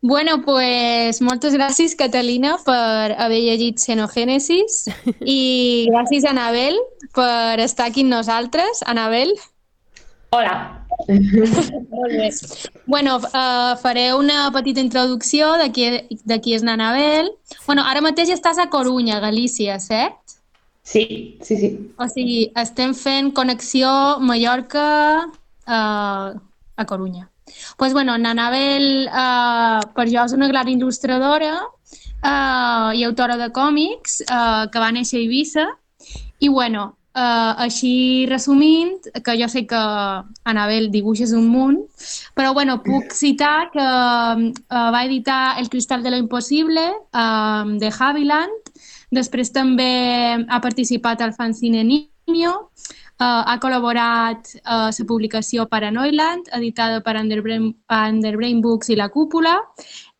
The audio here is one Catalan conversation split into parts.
Bueno, pues moltes gràcies, Catalina, per haver llegit Xenogènesis i gràcies, Anabel, per estar aquí amb nosaltres. Anabel. Hola. Molt bé. Bueno, uh, faré una petita introducció de qui, de qui és l'Anabel. Bueno, ara mateix estàs a Corunya, Galícia, cert? Sí, sí, sí. O sigui, estem fent connexió Mallorca uh, a Corunya. Pues bueno, Nanabel, uh, per jo és una gran il·lustradora uh, i autora de còmics uh, que va néixer a Eivissa. I bueno, Uh, així resumint, que jo sé que Anabel dibuixes un munt, però bueno, puc citar que uh, va editar El cristal de lo impossible uh, de Haviland, després també ha participat al fanzine Nimio, uh, ha col·laborat a uh, la publicació Paranoiland, editada per Underbrain, Underbrain Books i La Cúpula,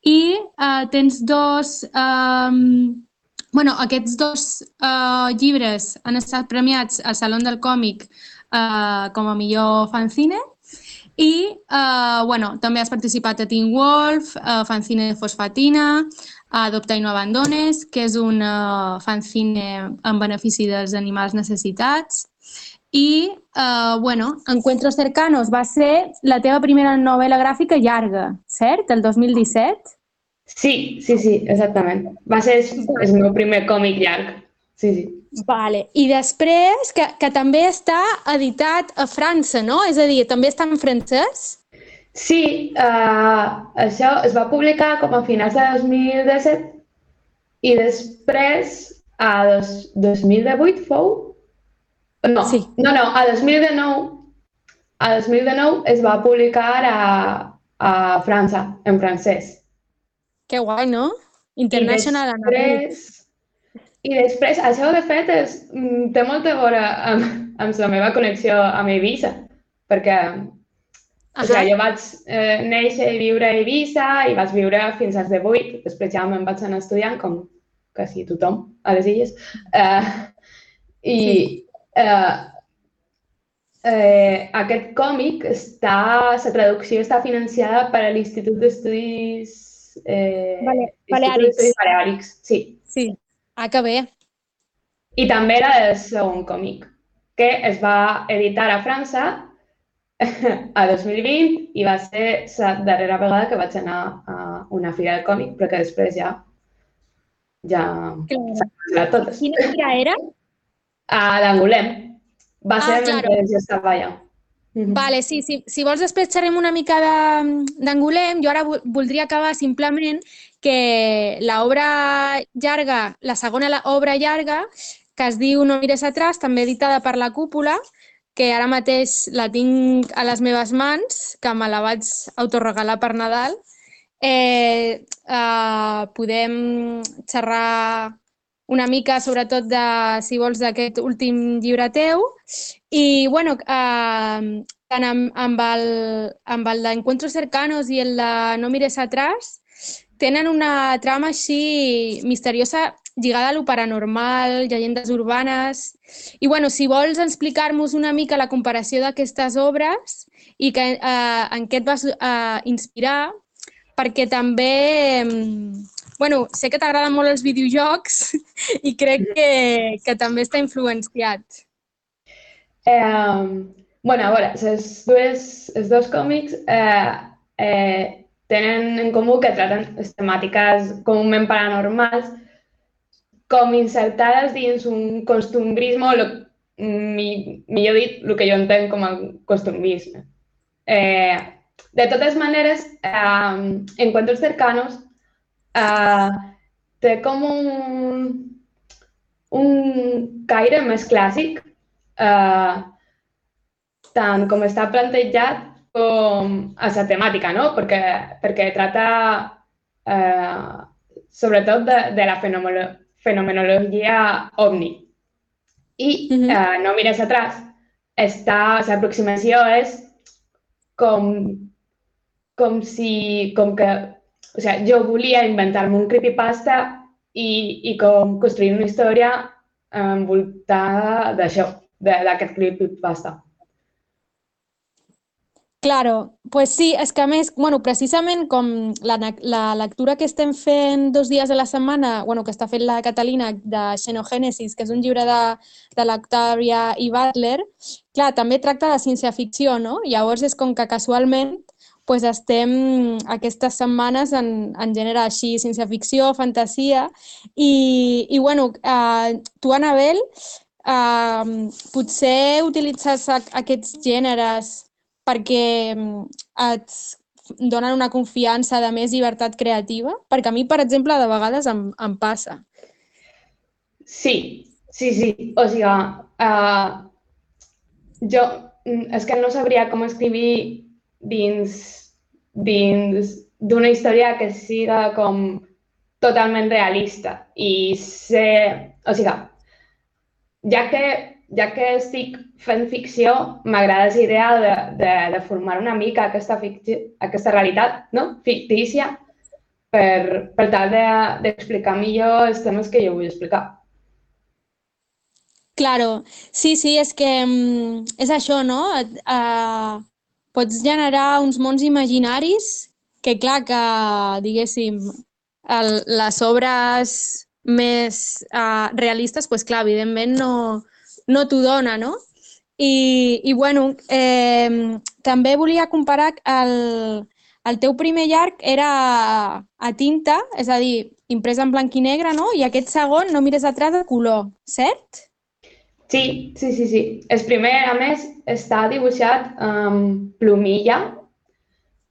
i uh, tens dos... Um, bueno, aquests dos uh, llibres han estat premiats al Saló del Còmic uh, com a millor fanzine i uh, bueno, també has participat a Teen Wolf, a Fanzine de Fosfatina, a Adopta i no abandones, que és un uh, fanzine en benefici dels animals necessitats. I, uh, bueno, Encuentros cercanos va ser la teva primera novel·la gràfica llarga, cert? El 2017? Sí, sí, sí, exactament. Va ser el meu primer còmic llarg. Sí, sí. Vale. I després, que, que també està editat a França, no? És a dir, també està en francès? Sí, uh, això es va publicar com a finals de 2017 i després, a dos, 2018 fou? No, sí. no, no, a 2019, a 2019 es va publicar a, a França, en francès. Que guai, no? International I després, I després, això de fet és, mm, té molta a veure amb, amb la meva connexió amb Eivissa, perquè o sigui, jo vaig eh, néixer i viure a Eivissa i vaig viure fins als 18, després ja me'n vaig anar estudiant com quasi tothom a les illes. Eh, I sí. Eh, eh, aquest còmic està, la traducció està financiada per l'Institut d'Estudis Eh, vale, Baleàrics. Baleàrics, sí. Sí, ah, que bé. I també era el segon còmic, que es va editar a França a 2020 i va ser la darrera vegada que vaig anar a una fira del còmic, però que després ja ja s'ha. Quina fira era? A d'Angolem. Va ah, ser claro. mentre jo estava allà. Vale, sí, sí. Si vols després xerrem una mica d'Angulem, jo ara voldria acabar simplement que l'obra llarga, la segona obra llarga, que es diu No mires atrás, també editada per la Cúpula, que ara mateix la tinc a les meves mans, que me la vaig autorregalar per Nadal, eh, eh, podem xerrar una mica, sobretot, de, si vols, d'aquest últim llibre teu. I, bueno, eh, tant amb, amb el, amb el d'Encuentros cercanos i el de No mires atrás, tenen una trama així misteriosa lligada a lo paranormal, llegendes urbanes... I, bueno, si vols explicar-nos una mica la comparació d'aquestes obres i que, eh, en què et vas eh, inspirar, perquè també... bueno, sé que t'agraden molt els videojocs i crec que, que també està influenciat. Eh, bueno, a veure, les dues, els dos còmics eh, eh, tenen en comú que traten les temàtiques comúment paranormals com insertades dins un costumbrisme, o lo, mi, millor dit, el que jo entenc com a costumbrisme. Eh, de totes maneres, eh, Encuentros cercanos eh, té com un, un caire més clàssic eh, tant com està plantejat com a la temàtica, no? Perquè, perquè trata eh, sobretot de, de la fenomeno, fenomenologia ovni. I uh -huh. no mires atrás, està, l'aproximació és com, com si, com que, o sigui, jo volia inventar-me un creepypasta i, i com construir una història envoltada d'això, d'aquest clip basta. Claro, pues sí, és que a més, bueno, precisament com la, la lectura que estem fent dos dies a la setmana, bueno, que està fent la Catalina de Xenogènesis, que és un llibre de, de l'Octavia i Butler, clar, també tracta de ciència-ficció, no? Llavors és com que casualment pues estem aquestes setmanes en, en gènere així, ciència-ficció, fantasia, i, i bueno, eh, tu, Anabel, eh, potser utilitzes aquests gèneres perquè mm, et donen una confiança de més llibertat creativa? Perquè a mi, per exemple, de vegades em, em passa. Sí, sí, sí. O sigui, uh, jo mm, és que no sabria com escriure dins dins d'una història que siga com totalment realista i ser... O sigui, ja que ja que estic fent ficció, m'agrada la idea de, de, de formar una mica aquesta, ficció, aquesta realitat no? fictícia per, per tal d'explicar de, millor els temes que jo vull explicar. Claro, sí, sí, és que um, és això, no? Uh, pots generar uns mons imaginaris que, clar, que, diguéssim, el, les obres més uh, realistes, pues, clar, evidentment no, no t'ho dona, no? I, i bueno, eh, també volia comparar el, el teu primer llarg era a tinta, és a dir, impresa en blanc i negre, no? I aquest segon, no mires atrás, de color, cert? Sí, sí, sí, sí. El primer, a més, està dibuixat amb plumilla,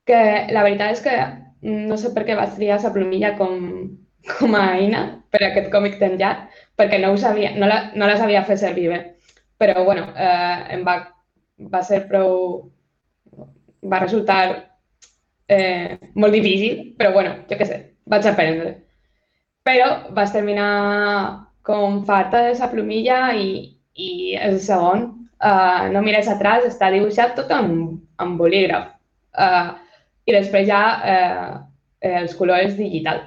que la veritat és que no sé per què vaig triar la plumilla com, com a eina per a aquest còmic tan llarg, perquè no, ho sabia, no, la, no la sabia fer servir bé. Però, bueno, eh, em va, va ser prou... va resultar eh, molt difícil, però, bueno, jo què sé, vaig aprendre. Però vaig terminar com farta de la plumilla i, i el segon, uh, no mires atrás, està dibuixat tot amb, amb bolígraf. Uh, I després ja uh, els colors digital.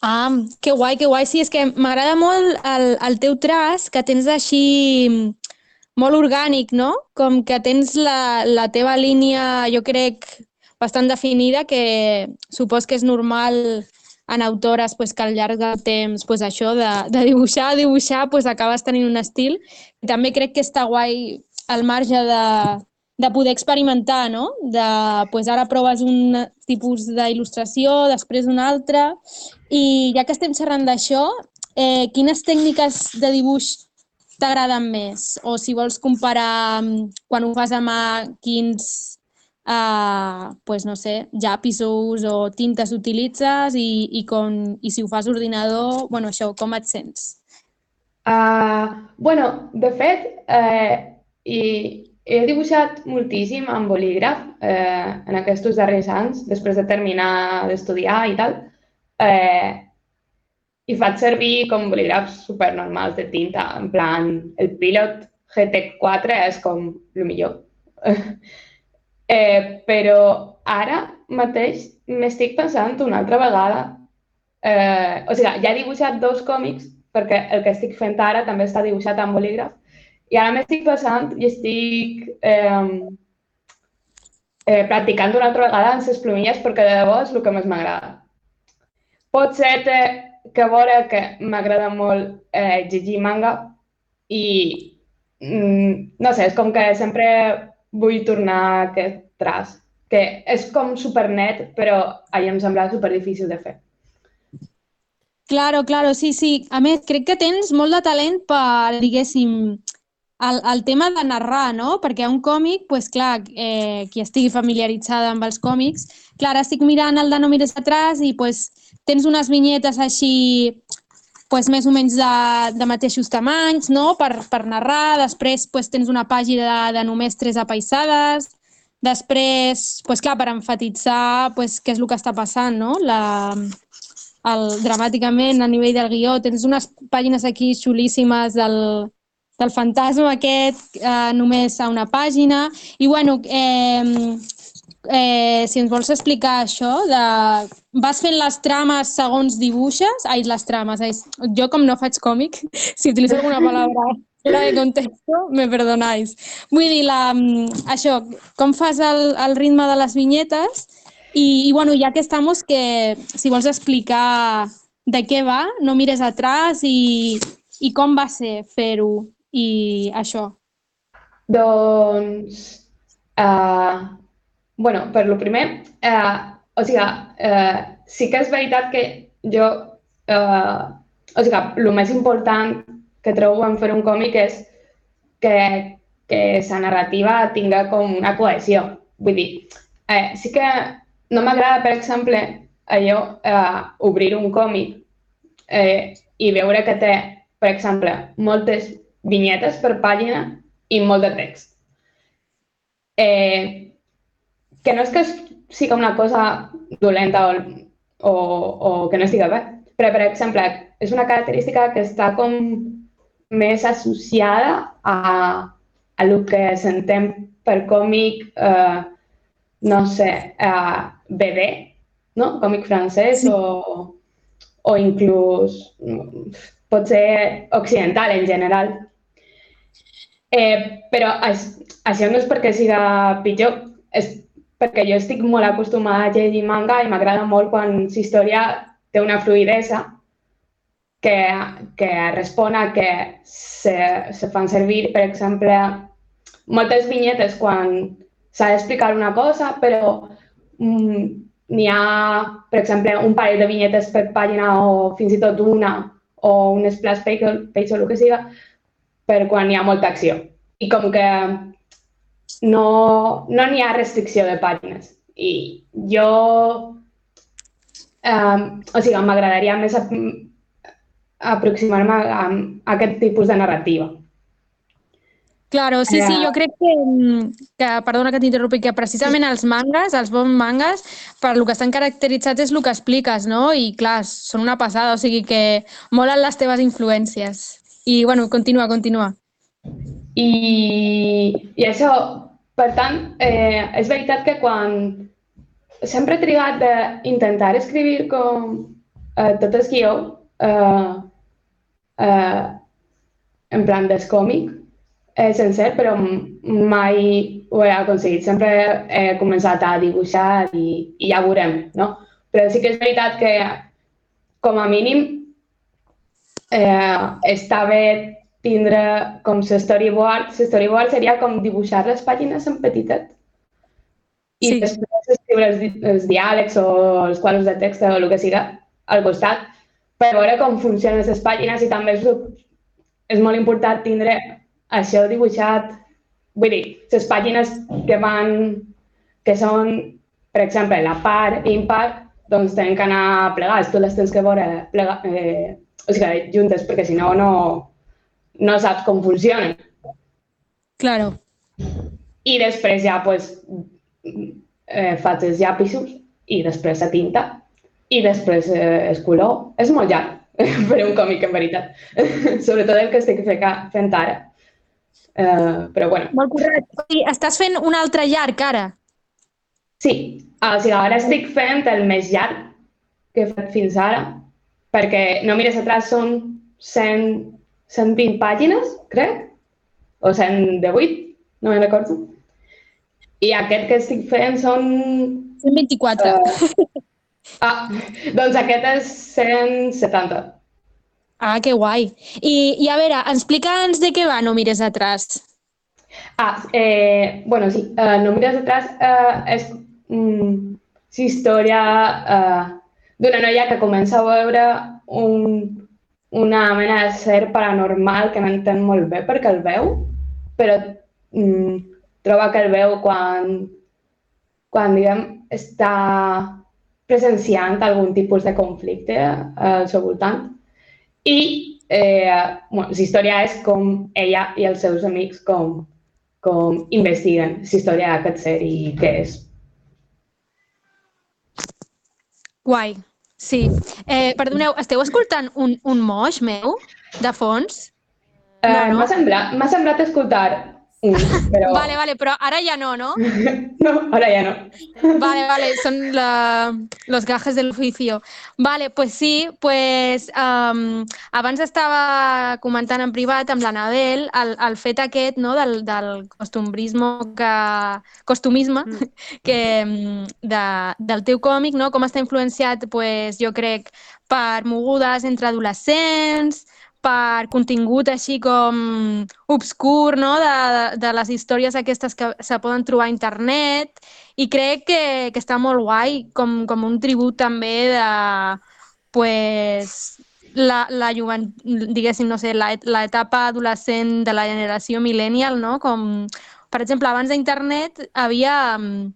Ah, que guai, que guai. Sí, és que m'agrada molt el, el teu traç, que tens així molt orgànic, no? Com que tens la, la teva línia, jo crec, bastant definida, que supos que és normal en autores pues, que al llarg del temps pues, això de, de dibuixar, dibuixar, pues, acabes tenint un estil. I també crec que està guai al marge de, de poder experimentar, no? De, pues ara proves un tipus d'il·lustració, després un altre, i ja que estem xerrant d'això, eh, quines tècniques de dibuix t'agraden més? O si vols comparar quan ho fas a mà, quins, eh, pues no sé, llapisos o tintes utilitzes i, i, com, i si ho fas ordinador, bueno, això, com et sents? Uh, bueno, de fet, eh, i he dibuixat moltíssim amb bolígraf eh, en aquests darrers anys, després de terminar d'estudiar i tal. Eh, I faig servir com bolígrafs supernormals de tinta, en plan, el Pilot GT4 és com el millor. eh, però ara mateix m'estic pensant una altra vegada. Eh, o sigui, ja he dibuixat dos còmics, perquè el que estic fent ara també està dibuixat amb bolígraf, i ara m'estic passant i estic eh, eh, practicant una altra vegada amb les plumilles perquè de debò és el que més m'agrada. Pot ser que veure que m'agrada molt eh, llegir manga i mm, no sé, és com que sempre vull tornar a aquest traç, que és com supernet, però allà em sembla super difícil de fer. Claro, claro, sí, sí. A més, crec que tens molt de talent per, diguéssim, el, el tema de narrar, no? Perquè un còmic, pues, clar, eh, qui estigui familiaritzada amb els còmics, clar, estic mirant el de No mires atrás i pues, tens unes vinyetes així pues, més o menys de, de mateixos tamanys, no? Per, per narrar, després pues, tens una pàgina de, de només tres apaissades, després, pues, clar, per enfatitzar pues, què és el que està passant, no? La, el, dramàticament a nivell del guió, tens unes pàgines aquí xulíssimes del, del fantasma aquest eh, només a una pàgina. I bueno, eh, eh, si ens vols explicar això, de... vas fent les trames segons dibuixes? Ai, les trames, ai, jo com no faig còmic, si utilitzo alguna paraula Fuera de contexto, me perdonáis. Vull dir, la, mm, això, com fas el, el ritme de les vinyetes i, i bueno, ja que estamos, que si vols explicar de què va, no mires atrás i, i com va ser fer-ho i això. Doncs, uh, bueno, per lo primer, uh, o sigui, uh, sí que és veritat que jo, uh, o sigui, el més important que trobo en fer un còmic és que, que la narrativa tinga com una cohesió. Vull dir, eh, sí que no m'agrada, per exemple, allò, eh, obrir un còmic eh, i veure que té, per exemple, moltes vinyetes per pàgina i molt de text. Eh, que no és que siga una cosa dolenta o, o, o que no estigui bé, però, per exemple, és una característica que està com més associada a, a el que s'entén per còmic, eh, no sé, eh, BD, no? còmic francès sí. o, o inclús pot ser occidental en general. Eh, però això no és perquè siga pitjor, és perquè jo estic molt acostumada a llegir manga i m'agrada molt quan la història té una fluidesa que, que respon a que se, se fan servir, per exemple, moltes vinyetes quan s'ha d'explicar una cosa, però mm, n'hi ha, per exemple, un parell de vinyetes per pàgina o fins i tot una o un splash page, page o el que siga, per quan hi ha molta acció. I com que no no ha restricció de pàgines. I jo, eh, o sigui, m'agradaria més aproximar-me a, a aquest tipus de narrativa. Claro, sí, sí, jo crec que, que perdona que t'interrompi, que precisament els mangas, els bons mangas, per lo que estan caracteritzats és el que expliques, no? I clar, són una passada, o sigui que molen les teves influències. I bueno, continua, continua. I, i això, per tant, eh, és veritat que quan sempre he trigat d'intentar escriure com eh, tot el guió, eh, eh, en plan d'escòmic eh, sencer, però mai ho he aconseguit. Sempre he començat a dibuixar i, i ja veurem, no? Però sí que és veritat que, com a mínim, eh, està bé tindre com storyboard. Storyboard seria com dibuixar les pàgines en petitet i sí. després escriure els, els diàlegs o els quadres de text o el que siga al costat per veure com funcionen les pàgines i també és, és molt important tindre això dibuixat. Vull dir, les pàgines que van, que són, per exemple, la part i impar, doncs tenen que anar plegades, tu les tens que veure plega, eh, o sigui, juntes, perquè si no, no, no saps com funcionen. Claro. I després ja, pues, eh, faig els llapisos i després la tinta i després eh, el color. És molt llarg per un còmic, en veritat. Sobretot el que estic fent ara. Uh, però bueno. Molt correcte. I estàs fent un altre llarg ara? Sí. O sigui, ara estic fent el més llarg que he fet fins ara, perquè no mires atrás, són 100, 120 pàgines, crec, o 118, no me'n recordo. I aquest que estic fent són... 124. Uh, Ah, doncs aquest és 170. Ah, que guai. I, i a veure, explica'ns de què va No mires atrás. Ah, eh, bueno, sí, uh, No mires atrás uh, és mm, història uh, d'una noia que comença a veure un, una mena de ser paranormal que no entén molt bé perquè el veu, però mm, troba que el veu quan, quan diguem, està presenciant algun tipus de conflicte al seu voltant. I eh, bueno, la història és com ella i els seus amics com, com investiguen la història d'aquest ser i què és. Guai, sí. Eh, perdoneu, esteu escoltant un, un moix meu de fons? Eh, no, no? M'ha semblat, semblat escoltar. Vale, vale, però ara ja no, no? No, ara ja no. Vale, vale, la... los gajes del oficio. Vale, pues sí, pues um, abans estava comentant en privat amb l'Anabel el, el fet aquest no, del, del costumbrisme que, costumisme mm. que, de, del teu còmic, no? com està influenciat, pues, jo crec, per mogudes entre adolescents, per contingut així com obscur no? de, de les històries aquestes que se poden trobar a internet i crec que, que està molt guai com, com un tribut també de pues, la, la jovent, diguéssim, no sé, l'etapa adolescent de la generació millennial, no? Com, per exemple, abans d'internet havia mm,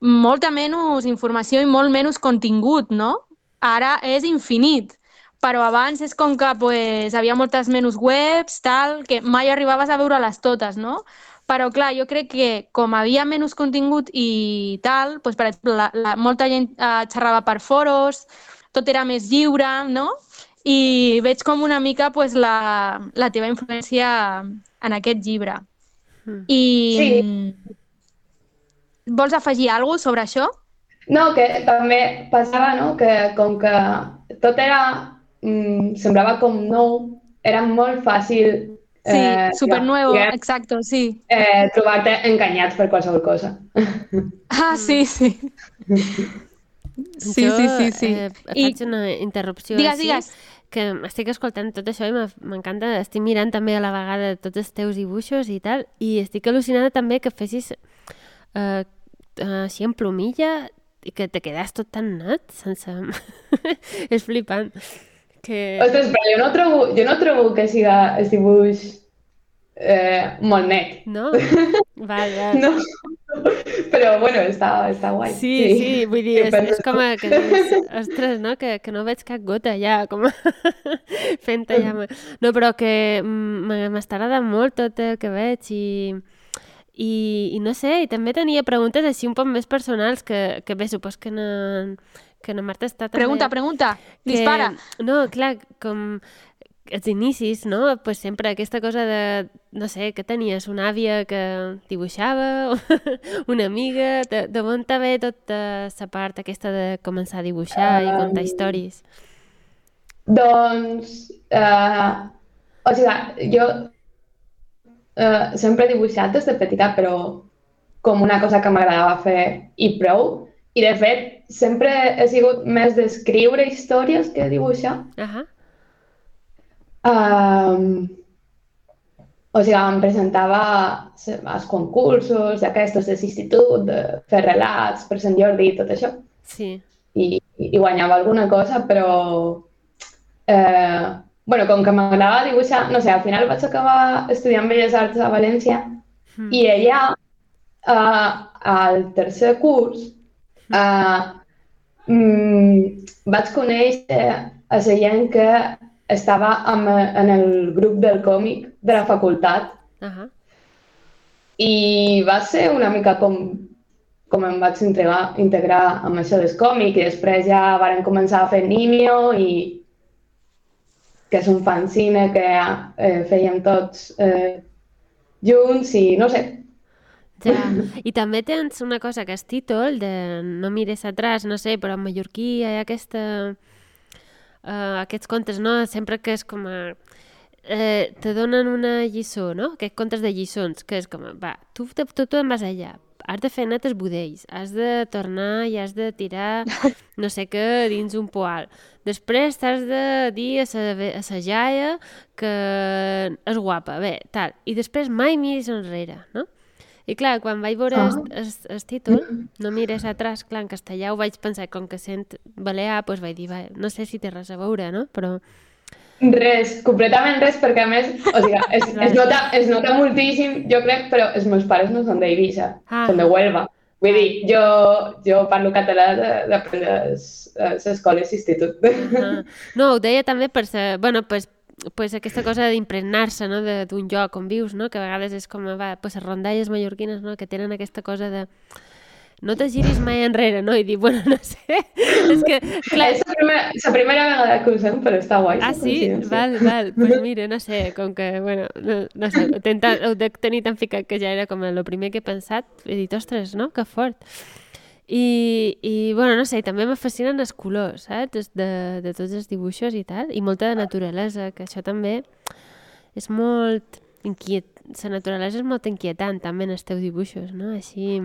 molta menys informació i molt menys contingut, no? Ara és infinit però abans és com que pues, havia moltes menys webs, tal, que mai arribaves a veure-les totes, no? Però, clar, jo crec que com havia menys contingut i tal, pues, per exemple, la, la, molta gent eh, xerrava per foros, tot era més lliure, no? I veig com una mica pues, la, la teva influència en aquest llibre. Mm. I... Sí. Vols afegir alguna cosa sobre això? No, que també passava no? que com que tot era mm, semblava com nou, era molt fàcil Sí, eh, super nuevo, ja, exacto, sí. Eh, Trobar-te enganyat per qualsevol cosa. Ah, sí, sí. Sí, jo, sí, sí, sí. Eh, faig I... una interrupció digues, així, digues. que estic escoltant tot això i m'encanta, estic mirant també a la vegada tots els teus dibuixos i tal, i estic al·lucinada també que fessis eh, així en plomilla i que te quedes tot tan net sense... és flipant que... Ostres, però jo no trobo, jo no trobo que siga el dibuix eh, molt net. No? Val, val. No. Però, bueno, està, està guai. Sí, sí, sí vull dir, és, és com a, que dius, ostres, no? Que, que no veig cap gota ja, com fent ja... No, però que m'està agradant molt tot el que veig i, i, i no sé, i també tenia preguntes així un poc més personals que, que bé, supos que no, que na Marta està també... Pregunta, pregunta, que, dispara. No, clar, com els inicis, no? Pues sempre aquesta cosa de, no sé, que tenies una àvia que dibuixava, una amiga, de, de on ve tota la part aquesta de començar a dibuixar um, i contar històries? Doncs, uh, o sigui, jo uh, sempre he dibuixat des de petita, però com una cosa que m'agradava fer i prou. I, de fet, sempre he sigut més d'escriure històries que dibuixar. Uh -huh. um, o sigui, em presentava als concursos d'aquestos de l'institut, de fer relats per Sant Jordi i tot això. Sí. I, i guanyava alguna cosa, però... Eh, bueno, com que m'agradava dibuixar, no sé, al final vaig acabar estudiant Belles Arts a València mm. i allà, eh, al tercer curs, Uh, mm, vaig conèixer a la gent que estava amb, en el grup del còmic de la facultat uh -huh. i va ser una mica com, com em vaig integrar, integrar amb això del còmic i després ja varen començar a fer Nimio i que és un fanzine que eh, fèiem tots eh, junts i no sé, ja. I també tens una cosa que és títol de No mires atrás, no sé, però en mallorquí hi ha aquesta, uh, aquests contes, no? Sempre que és com a... Eh, te donen una lliçó, no? Aquests contes de lliçons, que és com, va, tu, tu, tu te'n vas allà, has de fer net els budells, has de tornar i has de tirar no sé què dins un poal. Després t'has de dir a sa, a sa jaia que és guapa, bé, tal. I després mai miris enrere, no? I clar, quan vaig veure el, el, el títol, no mires atrás, clar, en castellà ho vaig pensar, com que sent balear, doncs vaig dir, va, no sé si té res a veure, no? Però... Res, completament res, perquè a més, o sigui, es, es, nota, es nota moltíssim, jo crec, però els meus pares no són d'Eivissa, ah. són de Huelva. Vull dir, jo, jo parlo català de, de, les, les escoles d'institut. Ah. No, ho deia també per ser, bueno, pues, pues, aquesta cosa d'impregnar-se no, d'un lloc on vius, no? que a vegades és com va, pues, les rondalles mallorquines no? que tenen aquesta cosa de no te giris mai enrere, no? I dic, bueno, no sé, és que, clar... És la primera, la primera vegada que ho sent, però està guai. Ah, sí? Val, val. Pues mira, no sé, com que, bueno, no, no sé, ho, tenta, ho de tenir tan ficat que ja era com el primer que he pensat. He dit, ostres, no? Que fort. I, i bueno, no sé, també me fascinen els colors, saps? De, de tots els dibuixos i tal, i molta de naturalesa, que això també és molt inquiet. La naturalesa és molt inquietant també en els teus dibuixos, no? Així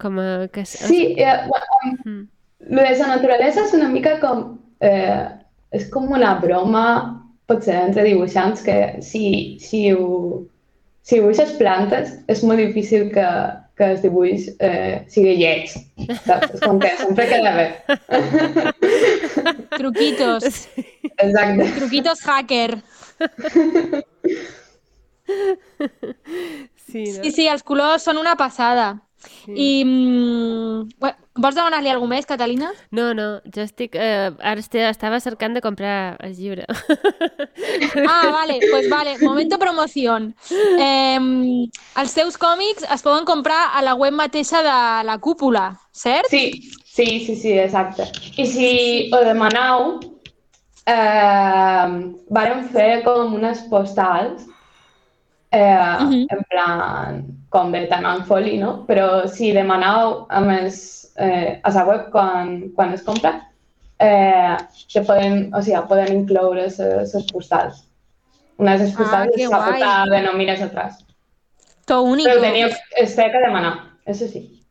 com a... Que. Sí, eh, bueno, mm. de la naturalesa és una mica com... Eh, és com una broma, potser, entre dibuixants, que si, si, ho, si dibuixes plantes és molt difícil que, que el dibuix eh, sigui lleig. Saps? Com que sempre queda bé. Truquitos. Exacte. Truquitos hacker. Sí, no? Sí, sí, els colors són una passada. Sí. I mm, bueno, vols demanar-li alguna més, Catalina? No, no, jo estic... Eh, ara estava cercant de comprar el llibre. Ah, vale, pues vale, momento promoción. Eh, els teus còmics es poden comprar a la web mateixa de la cúpula, cert? Sí, sí, sí, sí, exacte. I si ho demaneu, eh, vàrem fer com unes postals, eh, Mhm. en plan, com de tant en foli, no? Però si demaneu a més eh, a la web quan, quan es compra, eh, que poden, o sigui, poden incloure les postals. Una de les Ah, postals és la portada de no mires atrás. To único. Però teniu, es té que demanar, això sí.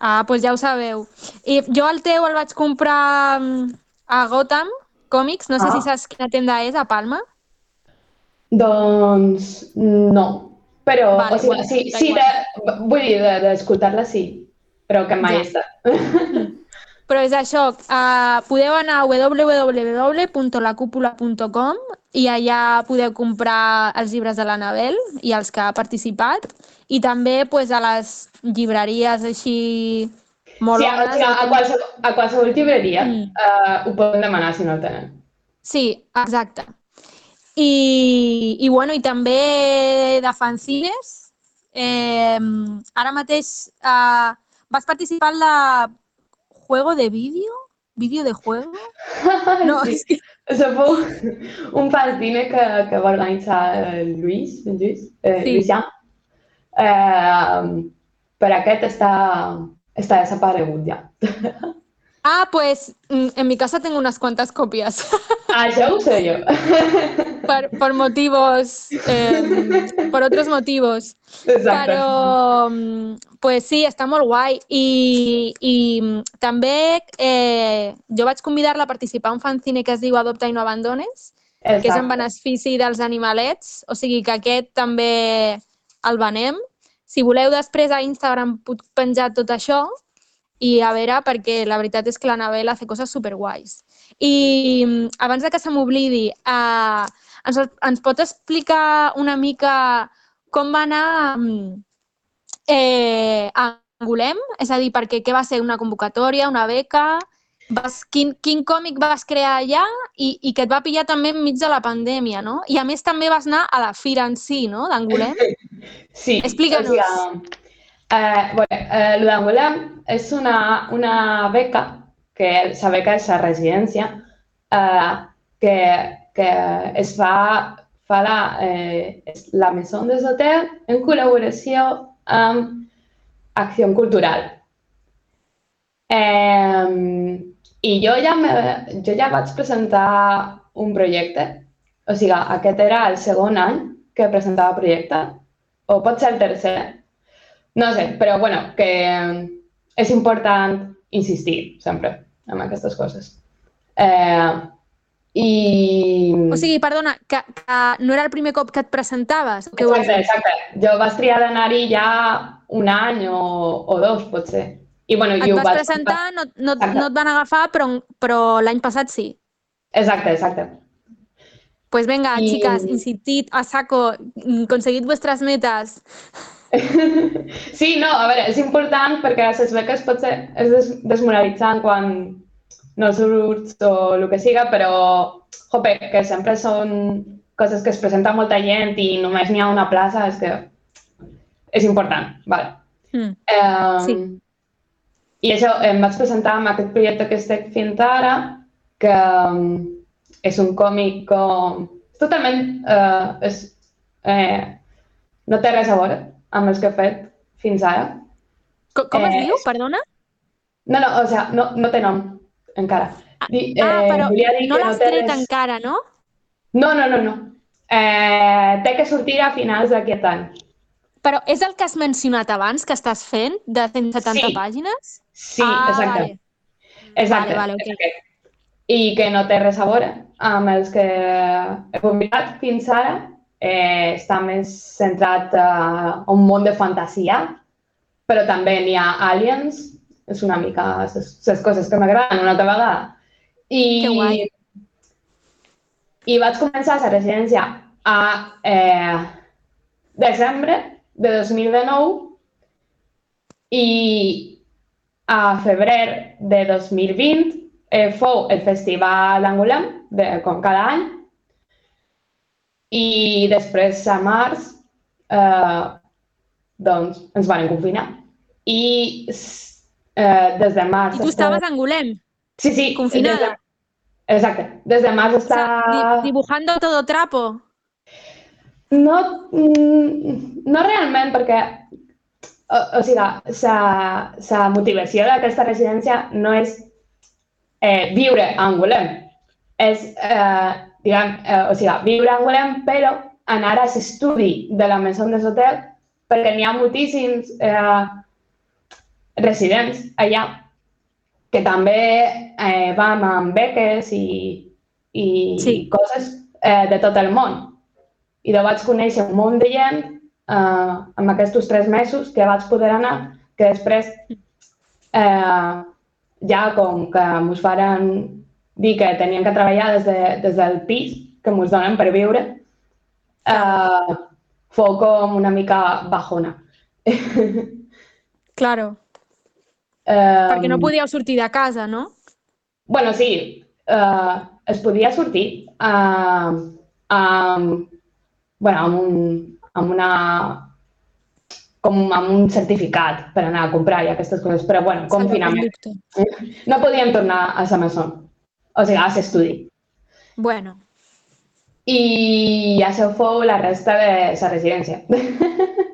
Ah, pues ja ho sabeu. I jo el teu el vaig comprar mm, a Gotham Comics, no sé Ah. si saps quina tenda és, a Palma. Doncs no. Però, Vale, o sigui, bueno, sí, sí de, vull dir, de- d'escoltar-la sí, però que mai Ja. està. Però és això, uh, podeu anar a www.lacúpula.com i allà podeu comprar els llibres de l'Anabel i els que ha participat i també pues, a les llibreries així molt Sí, a, o sigui, a, qualsevol, a qualsevol llibreria mm. uh, ho poden demanar si no el tenen. Sí, exacte. I, i, bueno, i també de fanzines. Eh, ara mateix eh, vas participar en la Juego de Vídeo? ¿Vídeo de juego? No, sí. és que... Això fou un fanzine que, que va organitzar el Lluís, el Lluís, eh, Sí. Lluís Jan. Eh, per aquest està, està desaparegut ja. Ah, pues mm, en mi casa tengo unas cuantas copias Això ho sé jo. por, por motivos, eh, por otros motivos. Exacte. Però, mm, pues sí, està molt guai. I, i mm, també eh, jo vaig convidar-la a participar a un fanzine que es diu Adopta i no abandones, que és en Exacte. benefici dels animalets, o sigui que aquest també el venem. Si voleu, després a Instagram puc penjar tot això i a veure, perquè la veritat és que l'Anabel fa coses superguais. I mm, abans de que se m'oblidi, eh, ens, ens pot explicar una mica com va anar mm, eh, a Angolem? És a dir, perquè què va ser una convocatòria, una beca? Vas, quin, quin còmic vas crear allà i, i que et va pillar també enmig de la pandèmia, no? I a més també vas anar a la fira en si, no?, d'Angolem. Sí. Explícanos. O sigui, eh, bueno, eh, lo d'Angolem és una, una beca, que la beca és la residència, eh, que, que es fa, fa la, eh, la Maison des Hotel en col·laboració amb Acció Cultural. Eh, I jo ja, me, jo ja vaig presentar un projecte, o sigui, aquest era el segon any que presentava projecte, o pot ser el tercer, no sé, però bueno, que és important insistir sempre en aquestes coses. Eh, I... O sigui, perdona, que, que no era el primer cop que et presentaves? vols Exacte, exacte. Jo vaig triar d'anar-hi ja un any o, o dos, potser. I, bueno, Et ho vas vaig... presentar, no, no, Exacte. no et van agafar, però, però l'any passat sí. Exacte, exacte. Pues venga, Y- chicas, insistid a saco, conseguid vuestras metas. Sí, no, a veure, és important perquè les beques potser és des desmoralitzant quan no surts o el que siga, però jope, que sempre són coses que es presenta molta gent i només n'hi ha una plaça, és que és important, vale. Mm. Um, Sí. I això, em vaig presentar amb aquest projecte que estic fent ara, que um, és un còmic com... Totalment... Uh, és, eh, no té res a veure amb els que he fet fins ara. Com, com es Eh, diu? Perdona? No, no, o sigui, no, no té nom encara. Di, Ah, però volia dir no l'has té tret res- encara, no? No, no, no, no. Eh, té que sortir a finals d'aquest any. Però és el que has mencionat abans, que estàs fent, de 170 Sí. pàgines? Sí, ah, exacte. Vale. Exacte. Vale, vale, ok. és aquest. I que no té res a veure amb els que he publicat fins ara. Eh, està més centrat a un món de fantasia, però també n'hi ha aliens. És una mica les coses que m'agraden una altra vegada. I, Que guai. I vaig començar la residència a eh, desembre de 2019 i a febrer de 2020 eh, fou el Festival Angulem, de, com cada any, i després a març eh, doncs ens van confinar. I eh, des de març... I tu estaves a Angulem, Sí, sí. confinada. Des de... Exacte. Des de març o sea, està... di- dibujando todo trapo. No, mm, no realment, perquè o, o sigui, la, motivació d'aquesta residència no és eh, viure a Angolem. És, eh, diguem, eh, o sigui, viure a Angolem, però anar a l'estudi de la Maison des Hotel, perquè n'hi ha moltíssims eh, residents allà que també eh, van amb beques i, i Sí. coses eh, de tot el món. I de vaig conèixer un munt de gent eh, en aquests tres mesos que vaig poder anar, que després eh, ja com que ens faren dir que tenien que treballar des, de, des del pis que ens donen per viure, eh, fou com una mica bajona. Claro, Eh, perquè no podíeu sortir de casa, no? bueno, sí, eh, es podia sortir eh, amb, bueno, amb, un, amb una com amb un certificat per anar a comprar i aquestes coses, però bueno, confinament. No podíem tornar a la Maison, o sigui, a l'estudi. Bueno, I això fou la resta de la residència.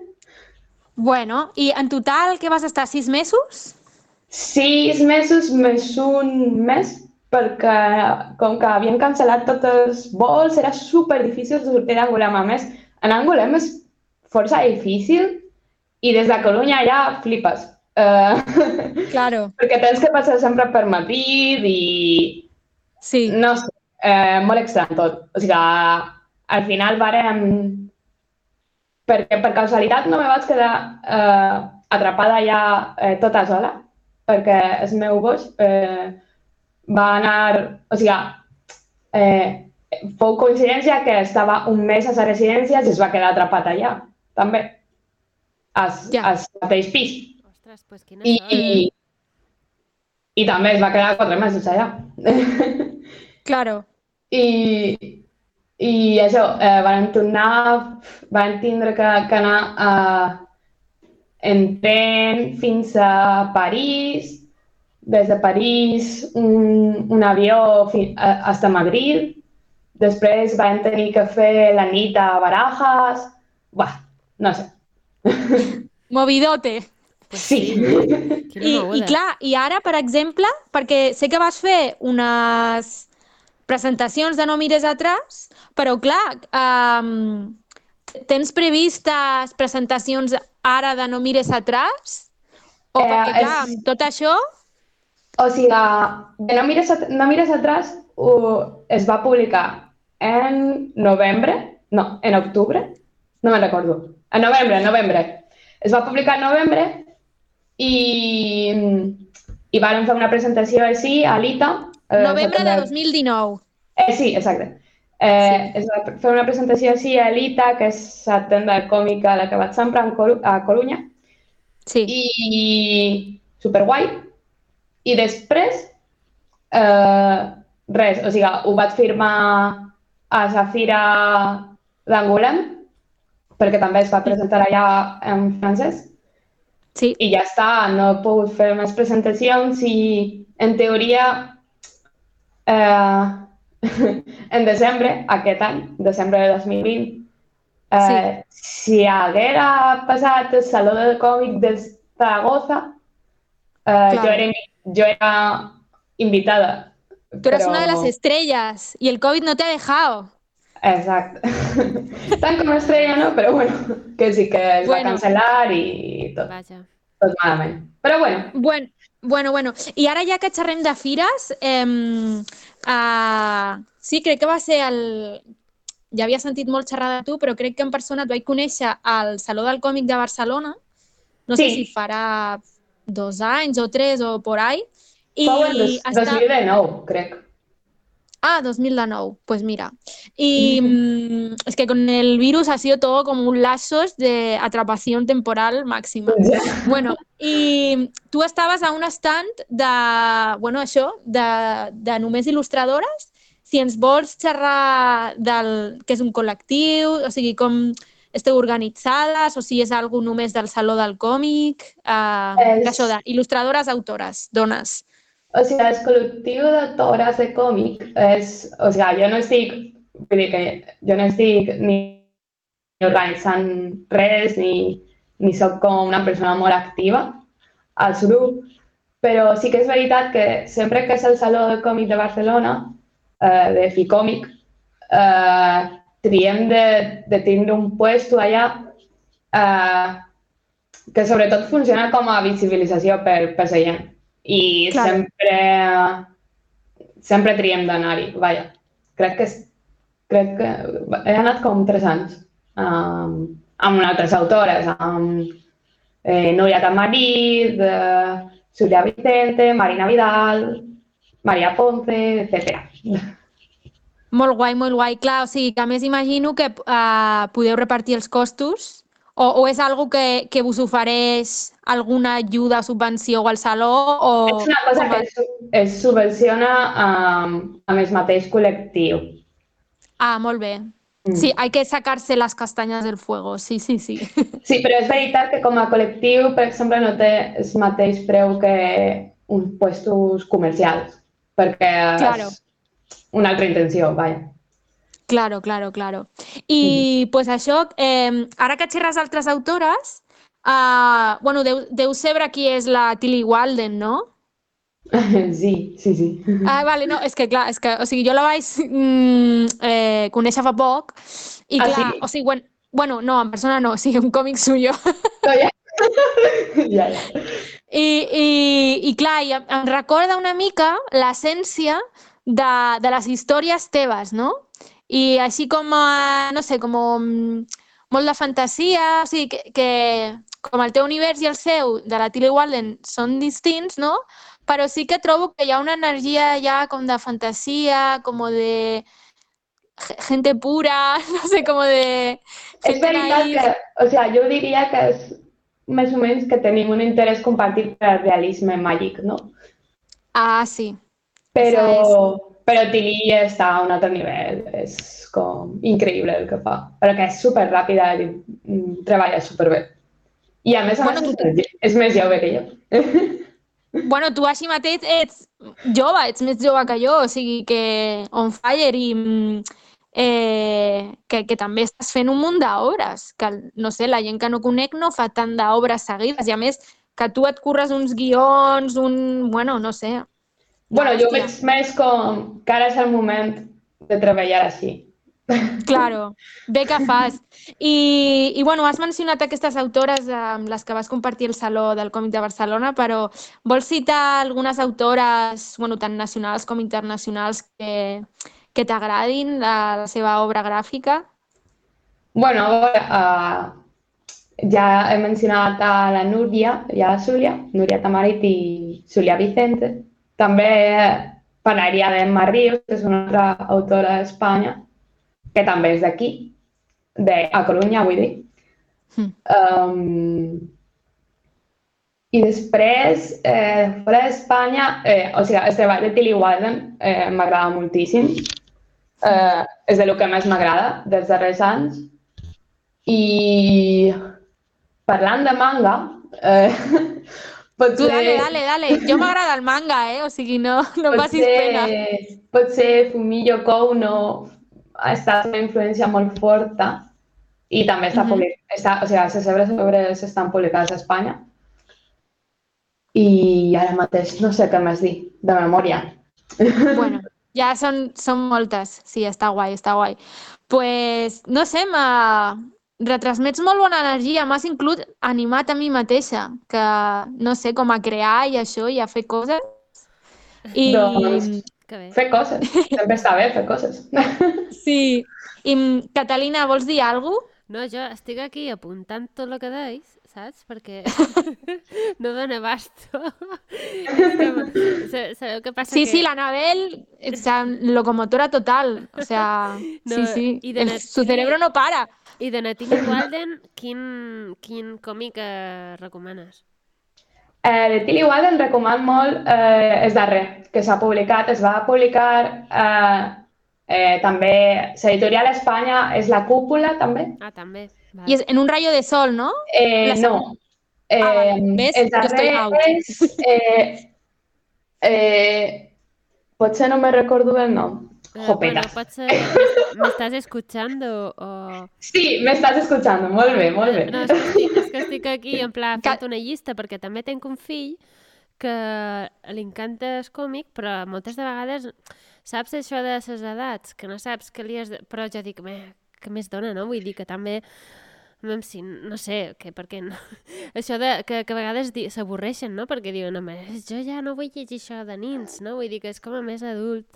bueno. I en total, què vas estar, sis mesos? Sis mesos més un mes, perquè com que havien cancel·lat tots els vols, era super difícil sortir d'Angolem. A més, en Angolem és força difícil i des de Corunya ja flipes. Uh, Claro, perquè tens que passar sempre per Madrid i sí. no sé, eh, molt estrany tot. O sigui, al final vàrem... Perquè per casualitat no me vaig quedar eh, atrapada ja eh, tota sola, perquè el meu boix eh, va anar... O sigui, eh, fou coincidència que estava un mes a la residència i es va quedar atrapat allà, també, al Ja. mateix pis. Ostres, pues quina I, sort. i, I també es va quedar quatre mesos allà. Claro. I, i això, eh, van tornar, van tindre que, que anar a, en tren fins a París, des de París un, un avió fi, a, hasta Madrid, després van tenir que fer la nit a Barajas, Buah, no sé. Movidote. Pues Sí. Quina I. I clar, i ara, per exemple, perquè sé que vas fer unes presentacions de No mires atrás, però clar, um, tens previstes presentacions ara de No mires atrás? O Eh, perquè, clar, és- amb tot això... O sigui, de No mires, no mires atrás uh, es va publicar en novembre, no, en octubre, no me'n recordo. En novembre, en novembre. Es va publicar en novembre i, i vàrem fer una presentació així a l'ITA. Eh, Novembre de setembre- 2019. Eh, sí, exacte. Eh, Es va fer una presentació així a l'ITA, que és la tenda còmica a la que vaig sempre a Coru- a Corunya, Sí. i superguai. I després, eh, res, o sigui, ho vaig firmar a la fira d'Angolem, perquè també es va presentar allà en francès. Sí. i ja està, no he pogut fer més presentacions i en teoria eh, en desembre, aquest any, desembre de 2020, eh, si haguera passat el Saló del Còmic de Zaragoza, eh, Claro. jo, era, era invitada. Tú eras però- una de las estrellas y el COVID no te ha dejado. Exacte. Tant com estrella no, però bueno, que sí que es va Bueno. cancel·lar i tot, Vaja. tot malament. Però bueno, Bueno, bueno, bueno. I ara ja que xerrem de fires, eh, uh, sí, crec que va ser el... Ja havia sentit molt xerrar de tu, però crec que en persona et vaig conèixer al Saló del Còmic de Barcelona. No sé Sí. si farà dos anys o tres o por ahí. I fou el dos, està- 2019, crec. Ah, 2019, pues mira. Y mm, es que con el virus ha sido todo como un lazos de atrapación temporal máxima. Ja. Bueno, i tu estaves a un stand de, bueno, això, de, de només il·lustradores. Si ens vols xerrar del que és un col·lectiu, o sigui, com esteu organitzades, o si és algo només del Saló del Còmic, uh, És- això de il·lustradores, autores, dones. O sigui, el col·lectiu d'autores de còmic és... O sigui, jo no estic... Vull dir que no estic ni organitzant res, ni, ni sóc com una persona molt activa al grup, però sí que és veritat que sempre que és el Saló del Còmic de Barcelona, eh, de Ficòmic, eh, triem de, de un puesto allà eh, que sobretot funciona com a visibilització per, per la. I Clar. sempre, sempre triem d'anar-hi, vaja. Crec que, és- crec que he anat com tres anys um, amb altres autores, amb eh, Núria Tamarit, eh, Julia Vicente, Marina Vidal, Maria Ponce, etc. Molt guai, molt guai. Clar, o sigui, que a més imagino que uh, podeu repartir els costos o, o és algo que, que us ofereix alguna ajuda o subvenció al saló o... És una cosa que es subvenciona um, amb el mateix col·lectiu. Ah, molt bé. Mm. Sí, hay que sacarse las castañas del fuego, sí, sí, sí. Sí, però és veritat que com a col·lectiu, per exemple, no té el mateix preu que uns puestos comercials, perquè Claro. és una altra intenció, vaja. Claro, claro, claro. I pues això, eh, ara que xerres altres autores, uh, bueno, deu, deu saber qui és la Tilly Walden, no? Sí, sí, sí. Ah, vale, no, és que clar, és que, o sigui, jo la vaig mm, eh, conèixer fa poc i Ah, clar, sí? o sigui, bueno, bueno, no, en persona no, o sigui, un còmic suyo. No, ja. ja, ja. I, i, i clar, i em recorda una mica l'essència de, de les històries teves, no? I així com, a, no sé, com mm, molt de fantasia, o sigui, que, que com el teu univers i el seu, de la Tilly Walden, són distints, no? Però sí que trobo que hi ha una energia ja com de fantasia, com de ge- gente pura, no sé, com de És veritat que, o sigui, jo diria que és més o menys que tenim un interès compartit per al realisme màgic, no? Ah, sí. Però, però Tilly està a un altre nivell, és com increïble el que fa, perquè és super ràpida i treballa superbé. I a més a Bueno, més tu- és, és més jove que jo. Bueno, tu així mateix ets jove, ets més jove que jo, o sigui que on fire i mm, eh, que, que també estàs fent un munt d'obres, que no sé, la gent que no conec no fa tant d'obres seguides i a més que tu et curres uns guions, un... bueno, no sé. Bueno, jo veig més com que ara és el moment de treballar així. Claro, bé que fas. I, i bueno, has mencionat aquestes autores amb les que vas compartir el Saló del Còmic de Barcelona, però vols citar algunes autores, bueno, tant nacionals com internacionals, que, que t'agradin la, la seva obra gràfica? Bueno, a veure, uh, ja he mencionat a la Núria i a la Súlia, Núria Tamarit i Súlia Vicente. També parlaria d'Emma Ríos, que és una altra autora d'Espanya, que també és d'aquí, de, a Corunya, vull dir. Mm. Um, I després, eh, fora d'Espanya, eh, o sigui, el treball de Tilly Walden eh, m'agrada moltíssim. Eh, és de lo que més m'agrada dels darrers anys. I parlant de manga, Eh, pot Tu dale, dale, dale. Jo m'agrada el manga, eh? O sigui, no, no em pot passis pena. ser, pot ser Fumillo Kouno, ha estat una influència molt forta i també està, Mhm. public... està o sigui, les seves obres estan publicades a Espanya. I ara mateix no sé què més dir, de memòria. Bueno, ja són, són moltes. Sí, està guai, està guai. pues, no sé, m'ha... Retransmets molt bona energia, m'has inclús animat a mi mateixa, que, no sé, com a crear i això, i a fer coses. I, Doncs- Que bé. Fer coses, sempre està bé fer coses. sí. I, Catalina, vols dir alguna cosa? No, jo estic aquí apuntant tot el que deis, saps? Perquè no dona basto. Sabeu què passa? Sí, que... sí, l'Anabel, o sea, locomotora total. O sea, No, sí, sí. i de El, su cerebro no para. I de Natini Walden, quin, quin còmic eh, recomanes? Eh, de Tilly Walden recomano molt eh, és darrer, que s'ha publicat, es va publicar eh, eh, també, l'editorial Espanya és La Cúpula, també. Ah, també. Val. Y es en un rayo de sol, ¿no? Eh, La no. Eh, Ah, vale. ¿Ves? El darrer out. és... Eh, eh, potser no me recordo el nom. Eh, Jopeta. bueno, pot ser... ¿Me- ¿Me estás escuchando o...? Sí, m'estàs escuchant, molt bé, molt bé. No, és que estic, és que estic aquí en pla Que- fent una llista perquè també tinc un fill que li encanta el còmic, però moltes de vegades saps això de les edats, que no saps què li has de... Però jo dic, "Meh, què més dona, no? Vull dir que també si, no sé, que per què no? Això de, que, que a vegades s'avorreixen, no? Perquè diuen, home, jo ja no vull llegir això de nins, no? Vull dir que és com a més adult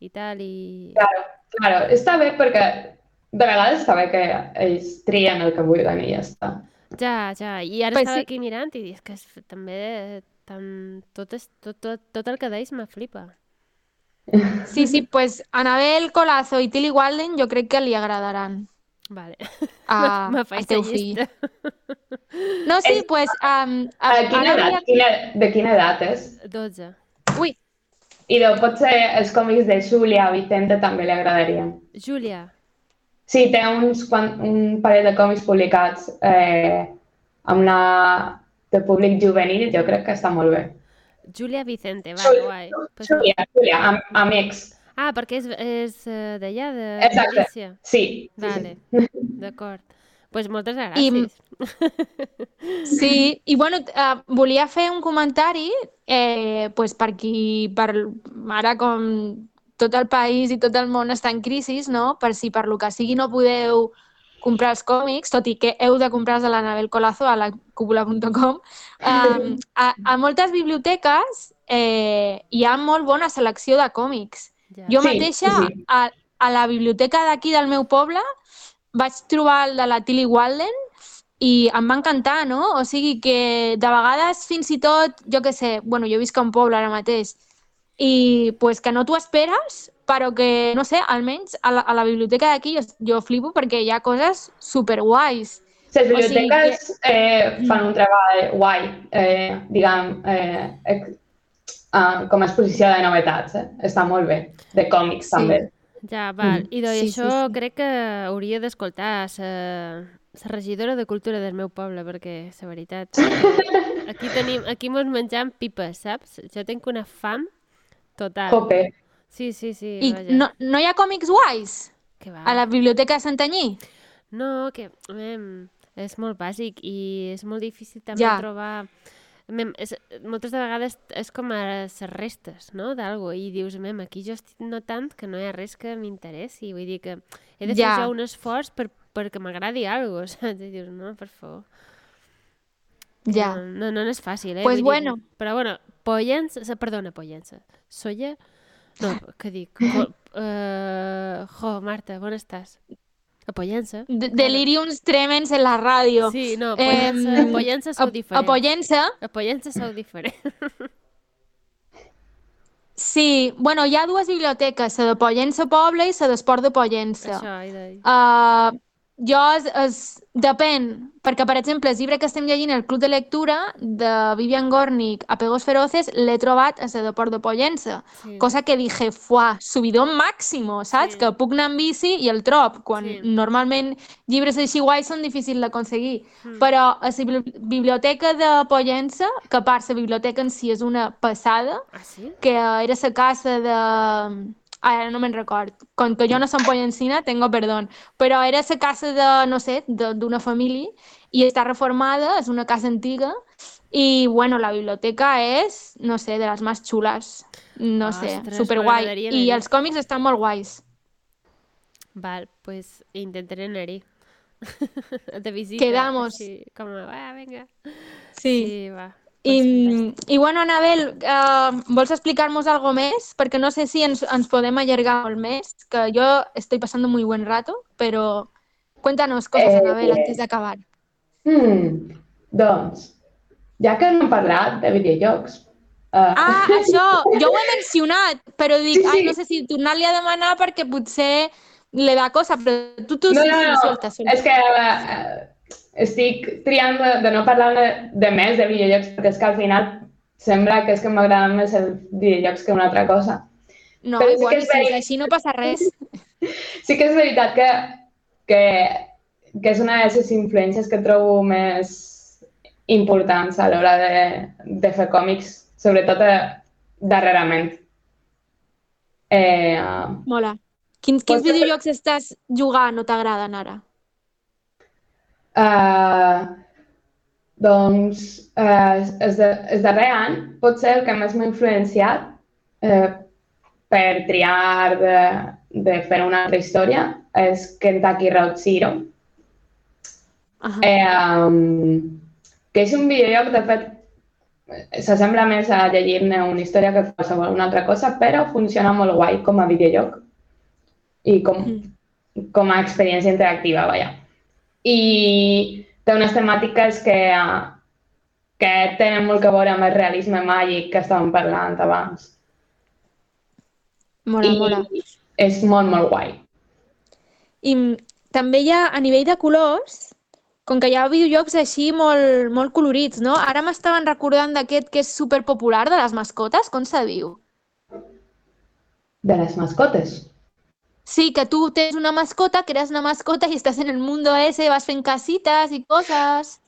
i tal, i... Claro, està bé perquè de vegades està bé que ells trien el que vulguen i ja està. Ja, ja, i ara Pues estava sí. aquí mirant i dic que és, també tan, tot, és, tot, tot, tot el que deis me flipa. Sí, sí, pues Anabel Colazo i Tilly Walden jo crec que li agradaran Vale. a, me al faig teu fill. llista. No, sí, pues... Um, Eh, quina ara edat? Quina, de quina edat és? 12. Ui, I de, potser els còmics de Júlia Vicente també li agradarien. Júlia. Sí, té uns, quan, un parell de còmics publicats eh, amb una de públic juvenil, jo crec que està molt bé. Júlia Vicente, va, Júlia, guai. Pues, Júlia, Júlia, am, amics. ah, perquè és, és eh, d'allà, de Exacte. Galícia. Sí, sí, Vale, sí. d'acord. Pues moltes I- gràcies. Sí, i bueno, uh, volia fer un comentari eh, pues per qui, per, ara com tot el país i tot el món està en crisi, no? per si per lo que sigui no podeu comprar els còmics, tot i que heu de comprar-los a l'Anabel Colazo a la cúpula.com, um, a, a moltes biblioteques eh, hi ha molt bona selecció de còmics. Ja. Jo Sí, mateixa, sí, sí. A, a la biblioteca d'aquí del meu poble, vaig trobar el de la Tilly Walden i em va encantar, no? O sigui que de vegades fins i tot, jo què sé, bueno, jo visc a un poble ara mateix, i pues, que no t'ho esperes, però que, no sé, almenys a la, a la biblioteca d'aquí jo, jo flipo perquè hi ha coses superguais. Les O sigui biblioteques eh, fan un treball guai, eh, diguem, eh, ah, com a exposició de novetats. Eh? Està molt bé. De còmics, Sí. també. Ja, val. I doncs Sí, sí, això sí. crec que hauria d'escoltar la la regidora de cultura del meu poble, perquè, la veritat, aquí tenim, aquí mos mengem pipes, saps? Jo tinc una fam total. Jope. Sí, sí, sí, I vaja. no, no hi ha còmics guais Que va. a la biblioteca de Santanyí? No, que mem, és molt bàsic i és molt difícil també Ja. trobar... Mem, és, moltes de vegades és com a les restes, no?, d'algo, i dius, mem, aquí jo estic notant que no hi ha res que m'interessi, vull dir que he de fer Ja. jo un esforç per, perquè m'agradi cosa, saps? I dius, no, per favor. Ja. No, no, no és fàcil, eh? Pues Vull dir, bueno. però bueno, Pollença, perdona, Pollença, Solla... No, què dic? Jo, uh, jo, Marta, on estàs? A Pollença. De- Deliriums tremens en la ràdio. Sí, no, em, Pollença sou A, a diferents. Pollença, A Pollença sou diferents. sí, bueno, hi ha dues biblioteques, la de Pollença Poble i la d'Esport de Pollença. Això, de dir. Uh, jo és, és, depèn, perquè, per exemple, el llibre que estem llegint, El Club de Lectura, de Vivian Gornick, Apegos Feroces, l'he trobat a l'aeroport de Pollença. Sí. Cosa que dije, fuà, subidón máximo, saps? Sí. Que puc anar amb bici i el trob, quan Sí. normalment llibres així guais són difícils d'aconseguir. Mm. Però a la bibli- biblioteca de Pollença, que a part la biblioteca en si és una passada, Ah, sí? que era la casa de... Ara no me'n record. Com que jo no som pollencina, tengo perdón. Però era la casa de, no sé, de- d'una família i està reformada, és una casa antiga i, bueno, la biblioteca és, no sé, de les més xules. No sé, Ostres, superguai. m'agradaria I els còmics estan molt guais. Val, pues intentaré anar-hi. de visita. Quedamos. Així, com va, vinga. Sí. Sí, va. I, Pues I bueno, Anabel, uh, vols explicar-nos algo més? Perquè no sé si ens, ens podem allargar molt més, que jo estoy pasando muy buen rato, pero cuéntanos cosas, Eh, Anabel, antes de acabar. Hmm, doncs, ja que no hem parlat de videojocs... Uh, Ah, això, jo ho he mencionat, però dic, Sí, sí. ai, no sé si tornar-li a demanar perquè potser li da cosa, però tu, tu no, sí, no, sí, no, suelta, suelta. és que uh, estic triant de, de no parlar de, de més de videojocs, perquè és que al final sembla que és que m'agraden més els videojocs que una altra cosa. No, però sí que igual, és si així no passa res. Sí que és veritat que, que, que és una de les influències que trobo més importants a l'hora de, de fer còmics, sobretot eh, darrerament. Eh, Mola. Quins, quins videojocs estàs jugant o t'agraden ara? Uh, doncs, uh, el, de, el darrer any pot ser el que més m'ha influenciat uh, per triar de, de fer una altra història és Kentucky Road Zero, Ahà. eh, um, que és un videojoc, de fet, s'assembla més a llegir-ne una història que qualsevol una altra cosa, però funciona molt guai com a videojoc i com, Mm. com a experiència interactiva, vaja. I té unes temàtiques que, que tenen molt que veure amb el realisme màgic que estàvem parlant abans. Mola, I mola. és molt, molt guai. I també hi ha, a nivell de colors, com que hi ha videojocs així molt, molt colorits, no? Ara m'estaven recordant d'aquest que és superpopular de les mascotes, com se diu? De les mascotes. Sí, que tú tienes una mascota, creas una mascota y estás en el mundo ese, vas en casitas y cosas.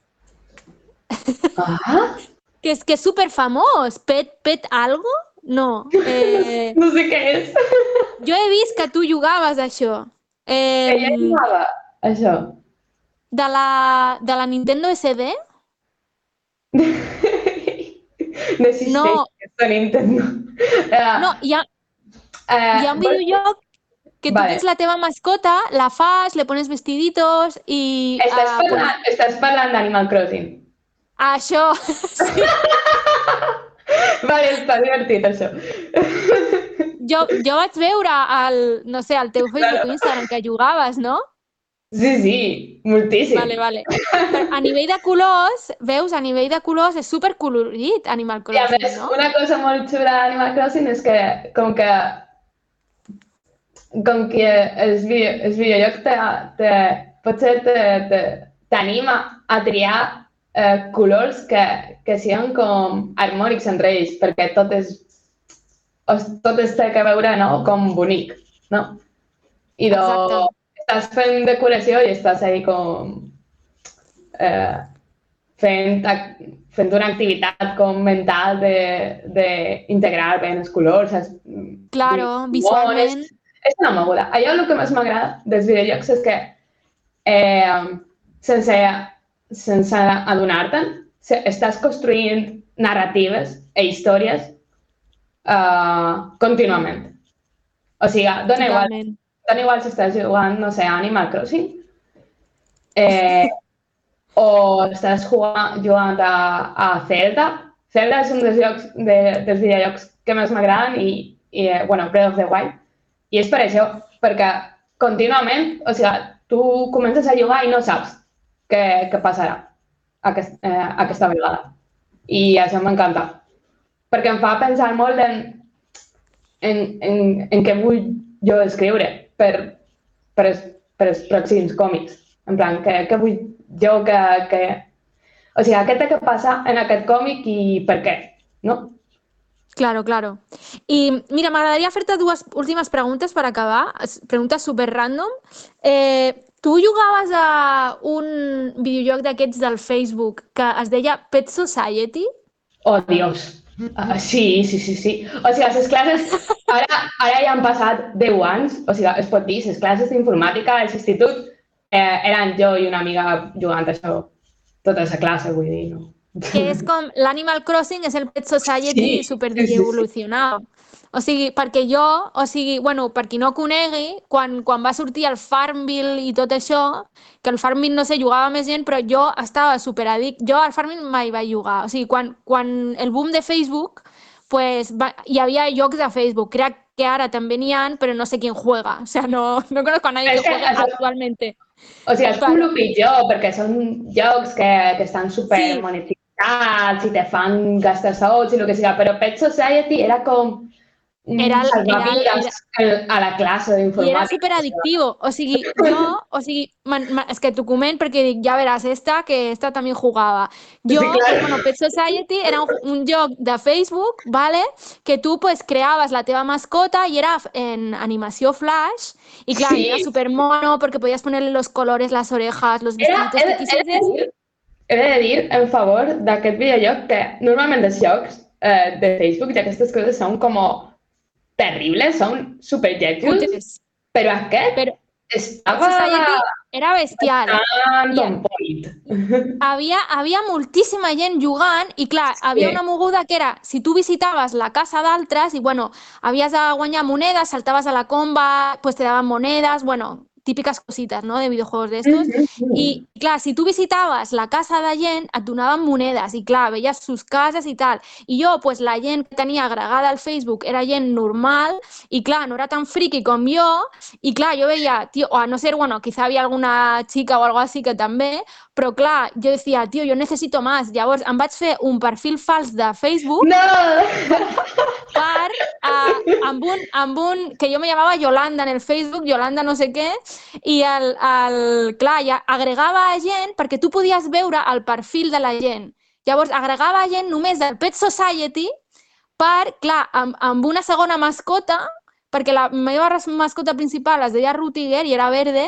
Ah, Que es que es súper famoso. ¿Pet, pet algo? No. Eh, no sé què és. jo he vist que tu jugaves a això. Eh, Ella jugava això. de, la, de la Nintendo SD? No. aquesta Nintendo. Uh, No, hi ha, uh, hi ha un videojoc que Vale. tens la teva mascota, la fas, le pones vestiditos i... Estàs ah, parlant, estàs parlant d'Animal Crossing. Això, Vale, està divertit, això. jo, jo vaig veure al, no sé, al teu Facebook o Instagram que jugaves, no? Sí, sí, moltíssim. Vale, vale. Però a nivell de colors, veus, a nivell de colors és supercolorit Animal I a Crossing, més, no? una cosa molt xula d'Animal Crossing és que com que com que els, video, els videojocs te, te, potser te- te- t'anima a triar eh, colors que, que siguin com harmònics entre ells, perquè tot és, tot es té que veure no? com bonic, no? I do, estàs fent decoració i estàs ahí com eh, fent, fent una activitat com mental de, de integrar bé els colors. Claro, visualment. És, és una moguda. Allò el que més m'agrada dels videojocs és que eh, sense, sense adonar-te'n, estàs construint narratives e històries eh, contínuament. O sigui, dona igual dona igual si estàs jugant, no sé, Animal Crossing, eh, o estàs jugant, jugant a, a Zelda. Zelda és un dels, jocs, de, dels videojocs que més m'agraden i, i eh, bueno, Breath of the Wild. I és per això, perquè contínuament, o sigui, tu comences a jugar i no saps què, què passarà aquest, eh, aquesta vegada. I això m'encanta. Perquè em fa pensar molt en, en, en, en què vull jo escriure per, per, els, per els pròxims còmics. En plan, què, què vull jo que, que... O sigui, què té que passar en aquest còmic i per què, no? Claro, claro. I mira, m'agradaria fer-te dues últimes preguntes per acabar, es- preguntes super random. Eh, tu jugaves a un videojoc d'aquests del Facebook que es deia Pet Society? Oh, Dios. Uh, sí, sí, sí, sí. O sigui, les classes... Ara, ara ja han passat 10 anys, o sigui, es pot dir, les classes d'informàtica a l'institut eh, eren jo i una amiga jugant a això tota la classe, vull dir, no? Que és com l'Animal Crossing és el Pet Society Sí, super evolucionat. O sigui, perquè jo, o sigui, bueno, per qui no conegui, quan, quan va sortir el Farmville i tot això, que el Farmville, no sé, jugava més gent, però jo estava superadic. Jo al Farmville mai vaig jugar. O sigui, quan, quan el boom de Facebook, pues, va, hi havia jocs de Facebook. Crec que ara també n'hi ha, però no sé quién juega. O sea, no, no conozco a nadie que això- actualmente. O sigui, és com el pitjor, perquè són jocs que, que estan super Sí. Monetitzats i te fan gastar sous i el que sigui, però Pet Society era com un Era salvavides al- a la classe I d'informàtica. era superaddictivo. O sigui, jo, o sigui, man, man, és que t'ho coment perquè dic, ja veràs, esta, que esta també jugava. Jo, Sí, bueno, Pet Society era un, un joc de Facebook, ¿vale? que tu pues, creaves la teva mascota i era en animació flash, i clar, Sí. era super mono perquè podies ponerle los colores, las orejas, los Era, vestiditos he, que quisieses. He de dir en favor d'aquest videojoc que normalment els jocs eh, de Facebook i aquestes coses són com terribles, són superlletjos, Putes. però aquest Però estava era bestial. point. havia, havia moltíssima gent jugant i clar, havia una moguda que era, si tu visitaves la casa d'altres i bueno, havies de guanyar monedes, saltaves a la comba, pues te daban monedas, bueno, típiques cosites, no?, de videojuegos d'estos. I, clar, si tu visitaves la casa de gent, et donaven monedes i, clar, veies sus cases i tal. I jo, pues, la gent que tenia agregada al Facebook era gent normal i, clar, no era tan friki com jo i, clar, jo veia, tio, o a no ser, bueno, quizá había alguna chica o algo así que també, però, clar, jo decía, tio, jo necessito més. Llavors, em vaig fer un perfil fals de Facebook No! per, uh, amb, un, amb un, que jo me llamava Yolanda en el Facebook, Yolanda no sé què, i el, el, clar, ja agregava a gent perquè tu podies veure el perfil de la gent. Llavors, agregava a gent només del Pet Society per, clar, amb, amb una segona mascota, perquè la meva mascota principal es deia Rutiger i era verde,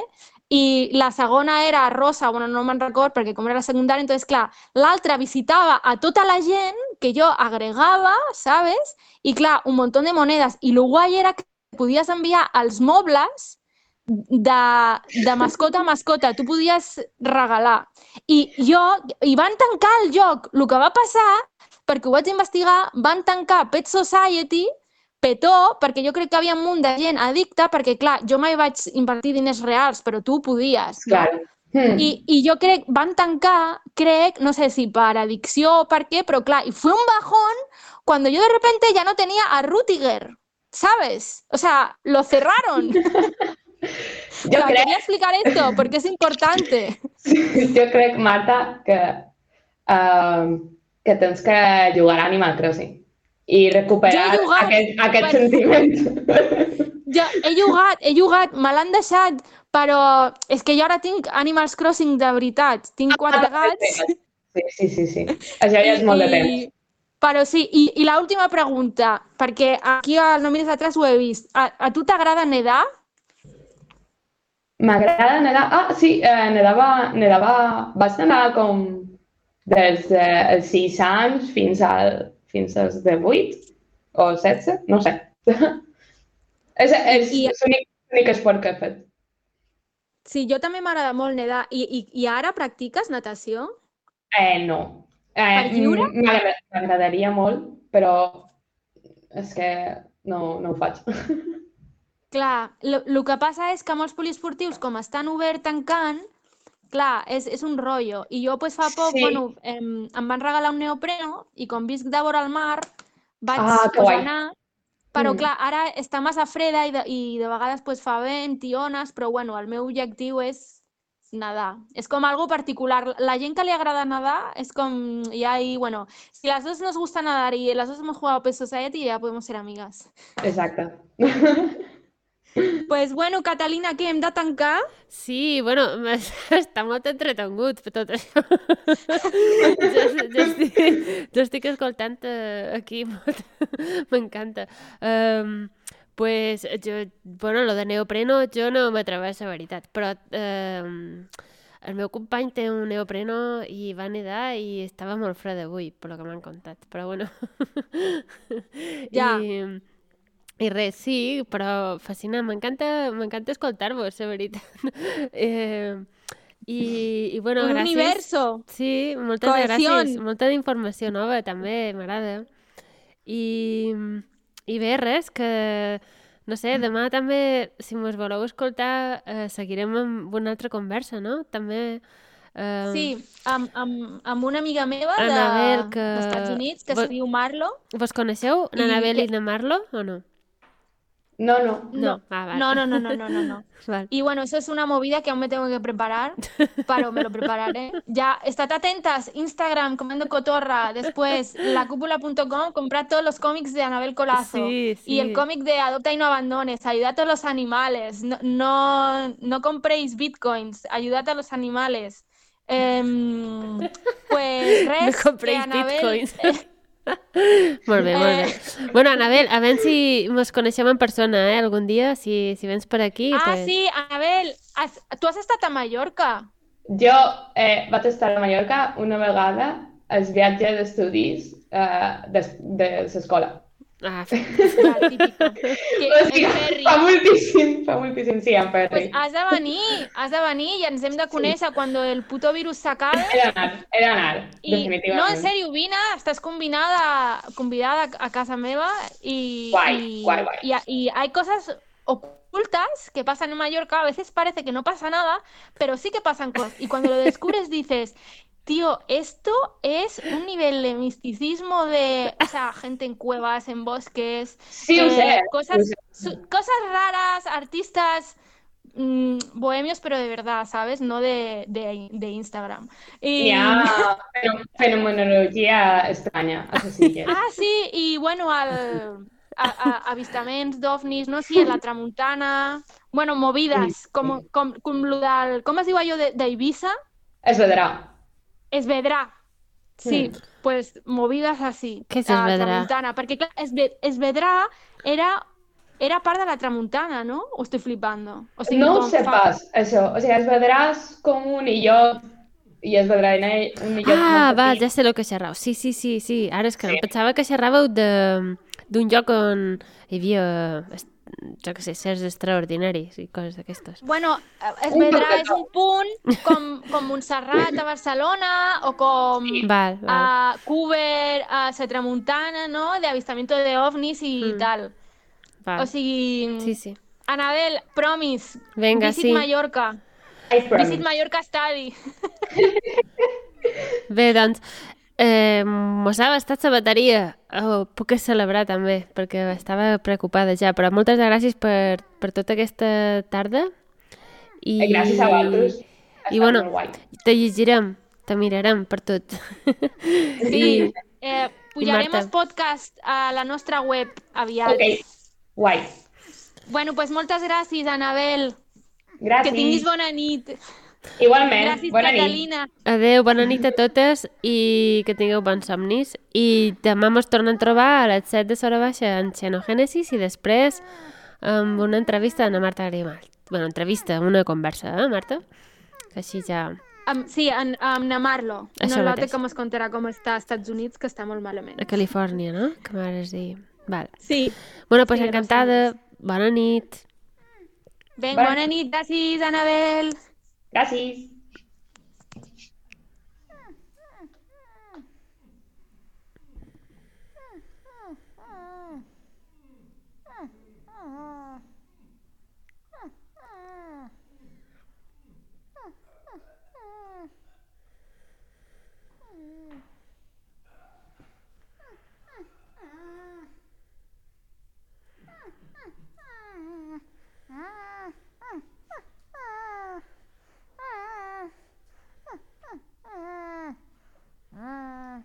i la segona era rosa, bueno, no me'n record perquè com era la secundària, entonces, clar, l'altra visitava a tota la gent que jo agregava, ¿sabes? I clar, un munt de monedes. I lo guai era que podies enviar els mobles de, de mascota a mascota. Tu podies regalar. I jo, i van tancar el joc. El que va passar, perquè ho vaig investigar, van tancar Pet Society petó, perquè jo crec que havia un munt de gent addicta, perquè clar, jo mai vaig invertir diners reals, però tu podies. no? Claro. Hmm. I, I jo crec, van tancar, crec, no sé si per addicció o per què, però clar, y fue un bajón cuando yo de repente ya no tenía a Rutiger, ¿sabes? O sea, lo cerraron. Clar, crec, Quería explicar esto porque es importante. jo crec, Marta, que, uh, que tens que jugar a Animal Crossing i recuperar jugat, aquest, aquest bueno. sentiment. Jo he jugat, he jugat, me l'han deixat, però és que jo ara tinc Animals Crossing de veritat. Tinc quatre gats. Sí, sí, sí, sí. Això ja és molt de temps. Però sí, i, i l'última pregunta, perquè aquí al No mires atrás ho he vist. A, a tu t'agrada nedar? M'agrada nedar. Ah, sí, eh, nedava, nedava... Vaig nedar com des eh, els 6 anys fins, al, fins als 18 o 16, no sé. és és, I- és l'únic esport que he fet. Sí, jo també m'agrada molt nedar. I, i, I ara practiques natació? Eh, no. Eh, mm, m'agrada- M'agradaria molt, però és que no, no ho faig. Clar, el que passa és que molts poliesportius, com estan obert tancant, clar, és, és un rotllo. I jo pues, fa poc, Sí. bueno, em, em van regalar un neopreno i com visc de vora al mar, vaig Ah, pues, guai. anar... Però Mm. clar, ara està massa freda i de, i de vegades pues, fa vent i ones, però bueno, el meu objectiu és nedar. És com algo particular. La gent que li agrada nedar és com... Y ahí, bueno, si las dos nos gusta nadar y las dos hemos jugado Pet Society, ya podemos ser amigas. Exacte. pues bueno, Catalina, què, hem de tancar? Sí, bueno, està molt entretengut tot això. jo, jo, estic, jo estic escoltant eh, aquí, m'encanta. Um, pues jo, bueno, lo de neopreno jo no m'atreveix, la veritat, però um, el meu company té un neopreno i va nedar i estava molt fred avui, per lo que m'han contat, però bueno. Ja. I, i res, sí, però fascinant. M'encanta escoltar-vos, la veritat. eh, i, i bueno, Un gràcies. universo. Sí, moltes Cohesión. gràcies. Molta informació nova, també, m'agrada. I, I bé, res, que... No sé, demà també, si mos voleu escoltar, eh, seguirem amb una altra conversa, no? També... Eh, Sí, amb, amb, amb una amiga meva de, Anabel, que- Estats Units, que Vo- es diu Marlo. Vos coneixeu, I n'Anabel i que- na Marlo, o no? No, no. No. Ah, vale. no, no, no, no, no, no, no. Y bueno, eso es una movida que aún me tengo que preparar, pero me lo prepararé. Ya, estad atentas, Instagram, Comando Cotorra, después lacúpula.com, comprad todos los cómics de Anabel Colazo. Sí, sí. Y el cómic de Adopta y no abandones, ayudad a los animales, no, no, no compréis bitcoins, ayudad a los animales. Em, pues No res, compréis que Anabel- bitcoins. molt bé, molt bé. Bueno, Anabel, a veure si ens coneixem en persona, eh? Algun dia, si, si vens per aquí, Ah, pues... sí, Anabel, has- tu has estat a Mallorca. Jo eh, vaig estar a Mallorca una vegada al viatge d'estudis eh, de, de l'escola. Ah, Ja, típico. Que, fa moltíssim, fa moltíssim, sí, en Pues ferri. has de venir, has de venir i ens hem de conèixer quan el puto virus s'acabe. He d'anar, he d'anar, I, no, en sèrio, vine, estàs convidada, convidada a casa meva i, Guai, y, guai, guai. y- y hay cosas ocultas que pasan en Mallorca, a veces parece que no pasa nada, pero sí que pasan cosas. Y cuando lo descubres dices, tío, esto es un nivel de misticismo de, o sea, gente en cuevas, en bosques, Sí, eh, sé. cosas, ho sé. su- cosas raras, artistas mm, bohemios, pero de verdad, ¿sabes? No de, de, de Instagram. Y- Hi ha feno- fenomenologia estranya a les illes. Ah, sí, i bueno, el, a, a, avistaments d'ovnis, no? Sí, a la tramuntana... Bueno, movides, com, com, com, lo del, com es diu allò de- d'Eivissa? Es vedrà. Esvedrà. Sí, Mm. pues movides así. Què és? Tramuntana, perquè clar, Esve- Esvedrà era, era part de la tramuntana, no? O estoy flipando? O sigui, No ho sé fa- pas, això. O sigui, es vedràs com un illot i es vedrà en un illot ah va, petit. ja sé el que xerrau. Sí, sí, sí, sí. Ara és que Sí. pensava que xerràveu de- d'un lloc on hi havia, jo què sé, certs extraordinaris i coses d'aquestes. Bueno, Esvedrà Un és un punt com, com Montserrat a Barcelona o com Val, val. a Cuber, a la tramuntana, ¿no? De avistamiento de ovnis y Mm. tal. val. O sigui, Sí, sí. Anabel, promise, Vinga, visit sí. Mallorca, I promise. visit Mallorca Study. Bé, doncs, eh, mos ha bastat la bateria. Oh, puc celebrar també, perquè estava preocupada ja, però moltes gràcies per, per tota aquesta tarda. I, Eh, Gràcies a vosaltres. I estat bueno, te llegirem, te mirarem per tot. I, Eh, pujarem Marta. els podcast a la nostra web aviat. Ok, guai. Bueno, pues moltes gràcies, Anabel. Gràcies. Que tinguis bona nit. Igualment, Gràcies, bona nit. Catalina. adeu, bona nit a totes i que tingueu bons somnis. I demà mos tornem a trobar a les 7 de Sora Baixa en Xenogènesis i després amb una entrevista a Marta Grimalt. bueno, entrevista, una conversa, eh, Marta? Que així ja... Am, sí, en, amb na Marlo. Això Una lota que mos contarà com està als Estats Units, que està molt malament. A Califòrnia, no? Que m'agrada dir. Val. Sí. Bueno, pues Sí, encantada. Bona nit. Ben, Bona- bona nit, gràcies, Anabel. Gràcies. 啊